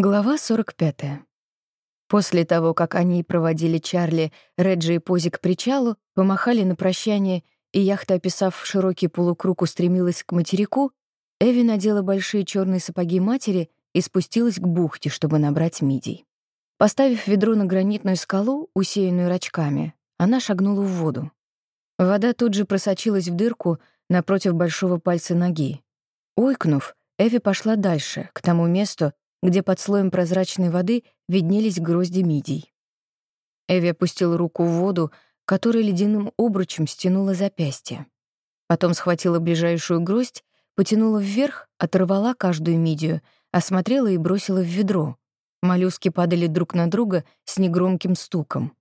Глава 45. После того, как они проводили Чарли, Реджи и Пози к причалу, помахали на прощание, и яхта, описав широкий полукруг, устремилась к материку, Эви надела большие черные сапоги матери и спустилась к бухте, чтобы набрать мидий. Поставив ведро на гранитную скалу, усеянную рачками, она шагнула в воду. Вода тут же просочилась в дырку напротив большого пальца ноги. Ойкнув, Эви пошла дальше, к тому месту, где под слоем прозрачной воды виднелись грозди мидий. Эви опустила руку в воду, которая ледяным обручем стянула запястье. Потом схватила ближайшую гроздь, потянула вверх, оторвала каждую мидию, осмотрела и бросила в ведро. Моллюски падали друг на друга с негромким стуком.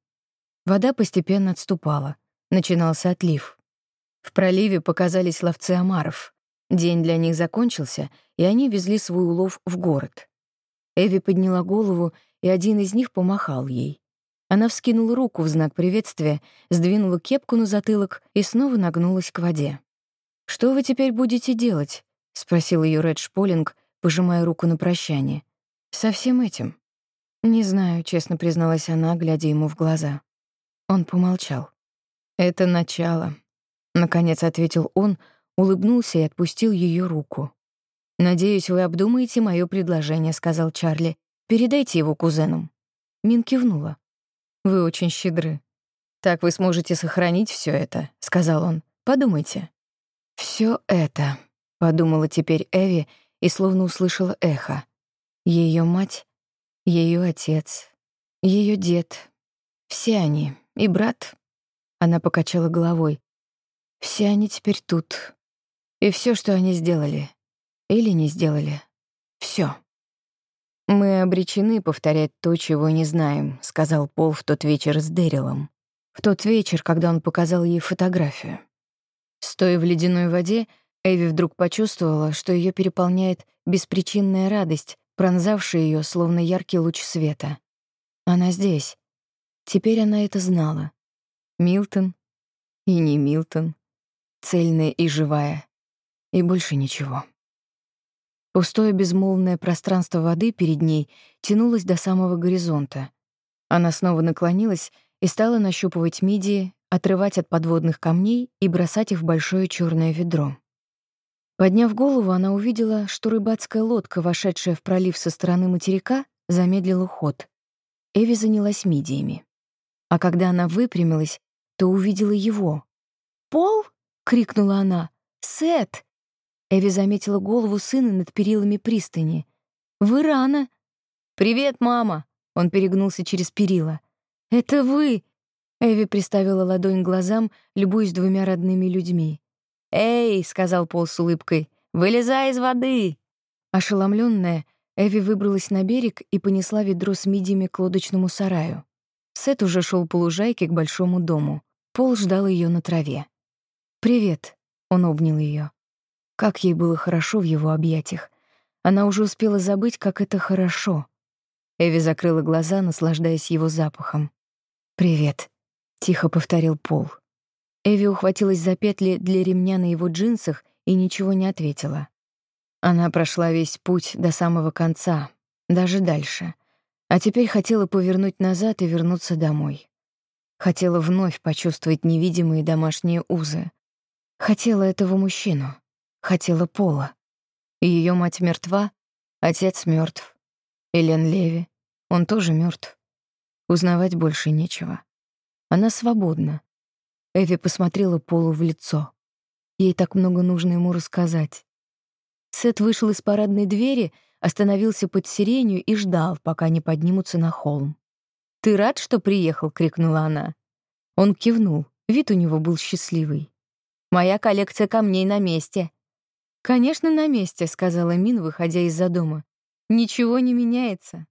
Вода постепенно отступала. Начинался отлив. В проливе показались ловцы омаров. День для них закончился, и они везли свой улов в город. Эви подняла голову, и один из них помахал ей. Она вскинула руку в знак приветствия, сдвинула кепку на затылок и снова нагнулась к воде. «Что вы теперь будете делать?» — спросил ее Редж Полинг, пожимая руку на прощание. «Со всем этим?» «Не знаю», — честно призналась она, глядя ему в глаза. Он помолчал. «Это начало», — наконец ответил он, улыбнулся и отпустил ее руку. «Надеюсь, вы обдумаете моё предложение», — сказал Чарли. «Передайте его кузенам». Мин кивнула. «Вы очень щедры. Так вы сможете сохранить всё это», — сказал он. «Подумайте». «Всё это», — подумала теперь Эви и словно услышала эхо. Её мать, её отец, её дед. Все они. И брат. Она покачала головой. Все они теперь тут. И всё, что они сделали, или не сделали. Всё. «Мы обречены повторять то, чего не знаем», — сказал Пол в тот вечер с Дэрилом. В тот вечер, когда он показал ей фотографию. Стоя в ледяной воде, Эви вдруг почувствовала, что ее переполняет беспричинная радость, пронзавшая ее словно яркий луч света. Она здесь. Теперь она это знала. Милтон и не Милтон. Цельная и живая. И больше ничего. Пустое безмолвное пространство воды перед ней тянулось до самого горизонта. Она снова наклонилась и стала нащупывать мидии, отрывать от подводных камней и бросать их в большое черное ведро. Подняв голову, она увидела, что рыбацкая лодка, вошедшая в пролив со стороны материка, замедлила ход. Эви занялась мидиями. А когда она выпрямилась, то увидела его. «Пол?» — крикнула она. «Сет!» Эви заметила голову сына над перилами пристани. «Вы рано!» «Привет, мама!» Он перегнулся через перила. «Это вы!» Эви приставила ладонь к глазам, любуясь двумя родными людьми. «Эй!» — сказал Пол с улыбкой. «Вылезай из воды!» Ошеломленная, Эви выбралась на берег и понесла ведро с мидиями к лодочному сараю. Сет уже шел по лужайке к большому дому. Пол ждал ее на траве. «Привет!» — он обнял ее. Как ей было хорошо в его объятиях. Она уже успела забыть, как это хорошо. Эви закрыла глаза, наслаждаясь его запахом. «Привет», — тихо повторил Пол. Эви ухватилась за петли для ремня на его джинсах и ничего не ответила. Она прошла весь путь до самого конца, даже дальше. А теперь хотела повернуть назад и вернуться домой. Хотела вновь почувствовать невидимые домашние узы. Хотела этого мужчину хотела Пола. Ее мать мертва, отец мертв. Элен Леви, он тоже мертв. Узнавать больше нечего. Она свободна. Эви посмотрела Полу в лицо. Ей так много нужно ему рассказать. Сет вышел из парадной двери, остановился под сиренью и ждал, пока они поднимутся на холм. «Ты рад, что приехал?» — крикнула она. Он кивнул, вид у него был счастливый. «Моя коллекция камней на месте. «Конечно, на месте», — сказала Мин, выходя из-за дома. «Ничего не меняется».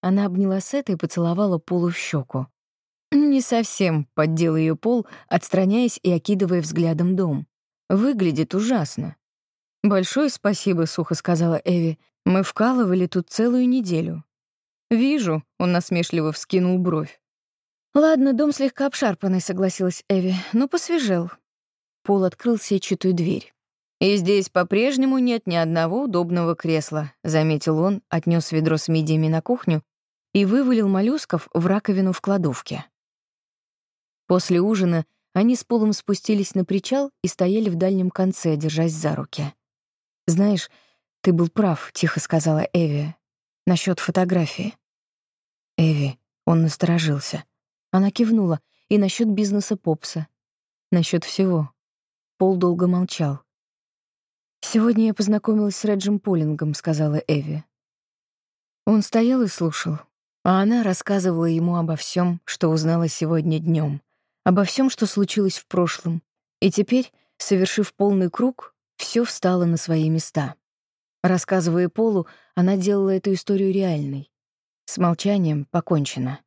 Она обняла Сета и поцеловала Полу в щеку. «Не совсем», — поддел ее Пол, отстраняясь и окидывая взглядом дом. «Выглядит ужасно». «Большое спасибо», — сухо сказала Эви. «Мы вкалывали тут целую неделю». «Вижу», — он насмешливо вскинул бровь. «Ладно, дом слегка обшарпанный», — согласилась Эви, — «но посвежел». Пол открыл сетчатую дверь. «И здесь по-прежнему нет ни одного удобного кресла», — заметил он, отнес ведро с мидиями на кухню и вывалил моллюсков в раковину в кладовке. После ужина они с Полом спустились на причал и стояли в дальнем конце, держась за руки. «Знаешь, ты был прав», — тихо сказала Эви, — «насчёт фотографии». «Эви», — он насторожился. Она кивнула, и насчёт бизнеса Попса. Насчёт всего. Пол долго молчал. «Сегодня я познакомилась с Реджем Полингом», — сказала Эви. Он стоял и слушал, а она рассказывала ему обо всем, что узнала сегодня днем, обо всем, что случилось в прошлом. И теперь, совершив полный круг, все встало на свои места. Рассказывая Полу, она делала эту историю реальной. С молчанием покончено.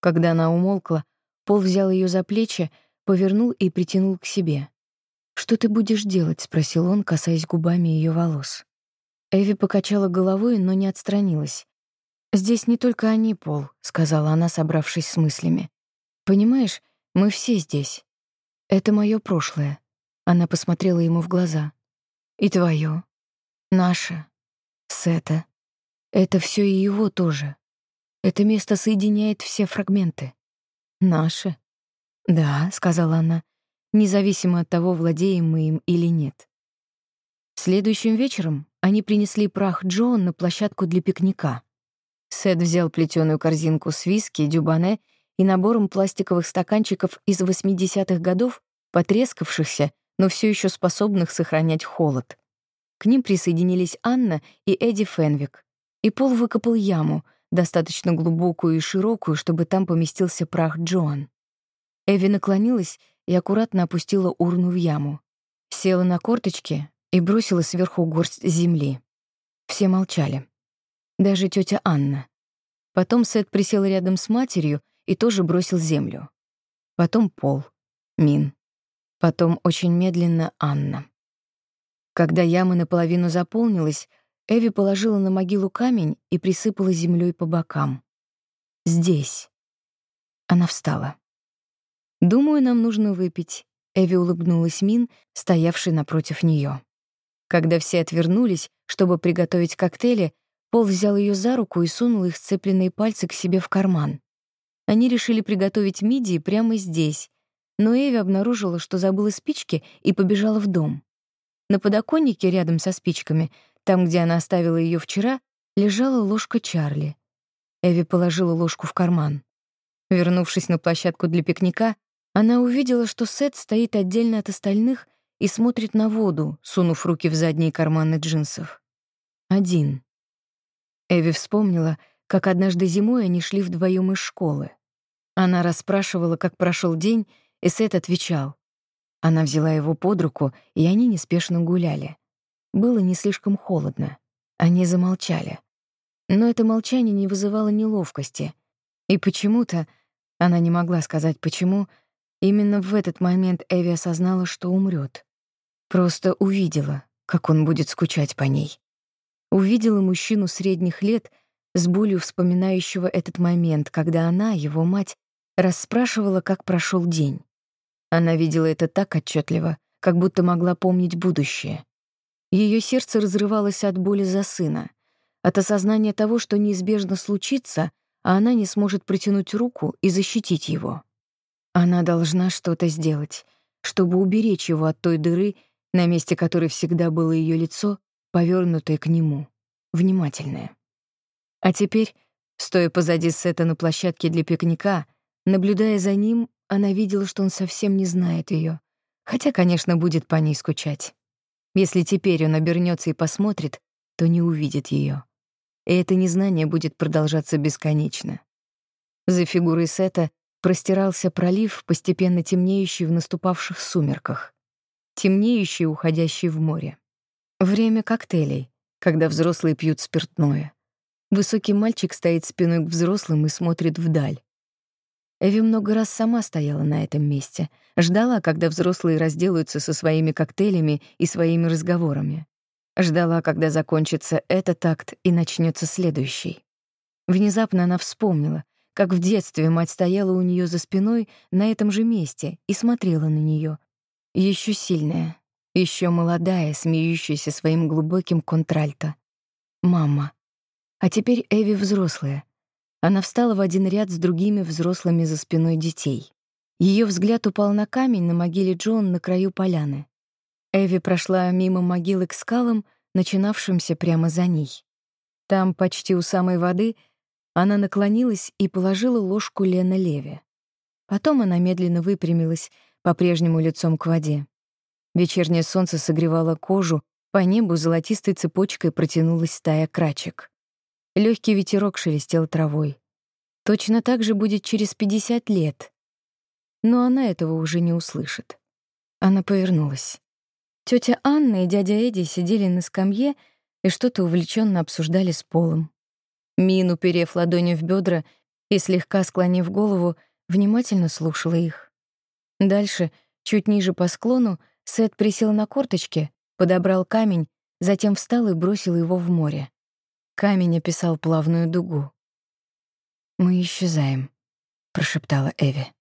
Когда она умолкла, Пол взял ее за плечи, повернул и притянул к себе. «Что ты будешь делать?» — спросил он, касаясь губами ее волос. Эви покачала головой, но не отстранилась. «Здесь не только они, Пол», — сказала она, собравшись с мыслями. «Понимаешь, мы все здесь. Это мое прошлое». Она посмотрела ему в глаза. «И твое, Наше. Сета. Это все и его тоже. Это место соединяет все фрагменты. Наше. «Да», — сказала она, независимо от того, владеем мы им или нет. Следующим вечером они принесли прах Джоан на площадку для пикника. Сет взял плетеную корзинку с виски, дюбане и набором пластиковых стаканчиков из 80-х годов, потрескавшихся, но все еще способных сохранять холод. К ним присоединились Анна и Эдди Фенвик. И Пол выкопал яму, достаточно глубокую и широкую, чтобы там поместился прах Джоан. Эви наклонилась и аккуратно опустила урну в яму. Села на корточки и бросила сверху горсть земли. Все молчали. Даже тетя Анна. Потом Сет присел рядом с матерью и тоже бросил землю. Потом Пол, Мин. Потом очень медленно Анна. Когда яма наполовину заполнилась, Эви положила на могилу камень и присыпала землей по бокам. «Здесь». Она встала. «Думаю, нам нужно выпить», — Эви улыбнулась Мин, стоявший напротив нее. Когда все отвернулись, чтобы приготовить коктейли, Пол взял ее за руку и сунул их сцепленные пальцы к себе в карман. Они решили приготовить мидии прямо здесь, но Эви обнаружила, что забыла спички и побежала в дом. На подоконнике рядом со спичками, там, где она оставила ее вчера, лежала ложка Чарли. Эви положила ложку в карман. Вернувшись на площадку для пикника, она увидела, что Сет стоит отдельно от остальных и смотрит на воду, сунув руки в задние карманы джинсов. Один. Эви вспомнила, как однажды зимой они шли вдвоем из школы. Она расспрашивала, как прошел день, и Сет отвечал. Она взяла его под руку, и они неспешно гуляли. Было не слишком холодно. Они замолчали. Но это молчание не вызывало неловкости. И почему-то, она не могла сказать почему, Именно в этот момент Эви осознала, что умрет. Просто увидела, как он будет скучать по ней. Увидела мужчину средних лет, с болью вспоминающего этот момент, когда она, его мать, расспрашивала, как прошел день. Она видела это так отчетливо, как будто могла помнить будущее. Ее сердце разрывалось от боли за сына, от осознания того, что неизбежно случится, а она не сможет протянуть руку и защитить его. Она должна что-то сделать, чтобы уберечь его от той дыры, на месте которой всегда было ее лицо, повернутое к нему, внимательное. А теперь, стоя позади Сета на площадке для пикника, наблюдая за ним, она видела, что он совсем не знает ее, хотя, конечно, будет по ней скучать. Если теперь он обернется и посмотрит, то не увидит ее. И это незнание будет продолжаться бесконечно. За фигурой Сета простирался пролив, постепенно темнеющий в наступавших сумерках, темнеющий, уходящий в море. Время коктейлей, когда взрослые пьют спиртное. Высокий мальчик стоит спиной к взрослым и смотрит вдаль. Эви много раз сама стояла на этом месте, ждала, когда взрослые разделаются со своими коктейлями и своими разговорами. Ждала, когда закончится этот акт и начнется следующий. Внезапно она вспомнила, как в детстве мать стояла у нее за спиной на этом же месте и смотрела на нее. Еще сильная, еще молодая, смеющаяся своим глубоким контральто. Мама. А теперь Эви взрослая. Она встала в один ряд с другими взрослыми за спиной детей. Ее взгляд упал на камень на могиле Джон на краю поляны. Эви прошла мимо могилы к скалам, начинавшимся прямо за ней. Там, почти у самой воды, она наклонилась и положила ложку Лена Леви. Потом она медленно выпрямилась, по-прежнему лицом к воде. Вечернее солнце согревало кожу, по небу золотистой цепочкой протянулась стая крачек. Легкий ветерок шелестел травой. Точно так же будет через 50 лет. Но она этого уже не услышит. Она повернулась. Тетя Анна и дядя Эдди сидели на скамье и что-то увлеченно обсуждали с Полом. Мин, уперев ладони в бедра и слегка склонив голову, внимательно слушала их. Дальше, чуть ниже по склону, Сет присел на корточки, подобрал камень, затем встал и бросил его в море. Камень описал плавную дугу. «Мы исчезаем», — прошептала Эви.